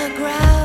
the ground.